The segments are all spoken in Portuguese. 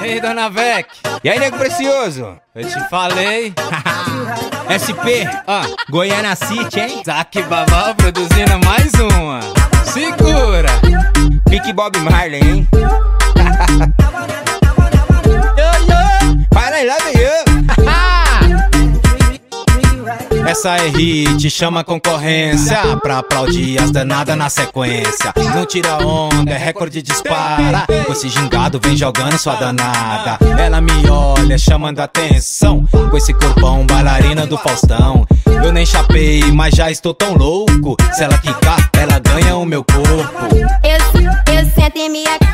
E aí, dona Vec? E aí, nego precioso? Eu te falei. SP, Ah, Goiânia City, hein? Zac Babal produzindo mais uma. Segura! Pique Bob Marley, hein? Essa é hit, chama concorrência Pra aplaudir as danadas na sequência. Não tira onda, é recorde dispara. Com esse gingado vem jogando sua danada. Ela me olha, chamando atenção. Com esse corpão bailarina do Faustão. Eu nem chapei, mas já estou tão louco. Se ela quicar, ela ganha o meu corpo. Eu, eu sento minha.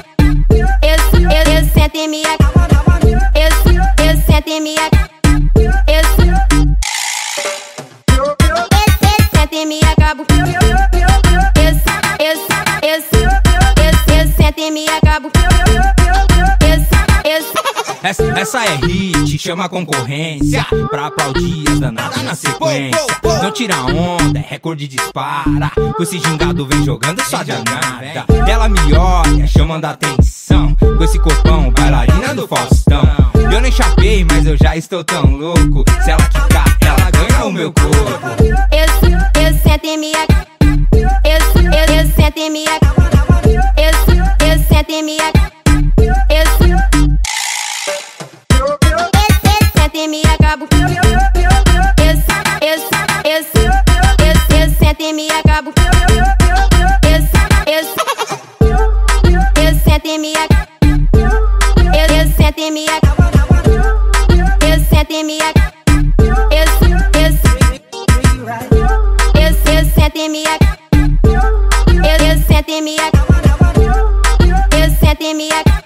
Eu, eu sento em minha cabo. Eu, eu, Essa, essa é hit, chama concorrência Pra aplaudir as danadas na sequência Não tira onda, é recorde dispara Com esse gingado vem jogando sua danada Ela me olha, chamando atenção Com esse corpão, bailarina do Faustão Eu nem chapei, mas eu já estou tão louco Se ela quicar, ela ganha o meu corpo eu, eu sento em minha. Eu, eu, eu sento em minha. Eu, em minha cabo. Eu, eu, eu, eu, eu sento em minha cabo. Eu, eu, eu sento em minha. Eu, eu sento em minha. Eu sento em minha. Eu, eu, sento em minha. Eu, eu sento em minha. Eu sento em minha.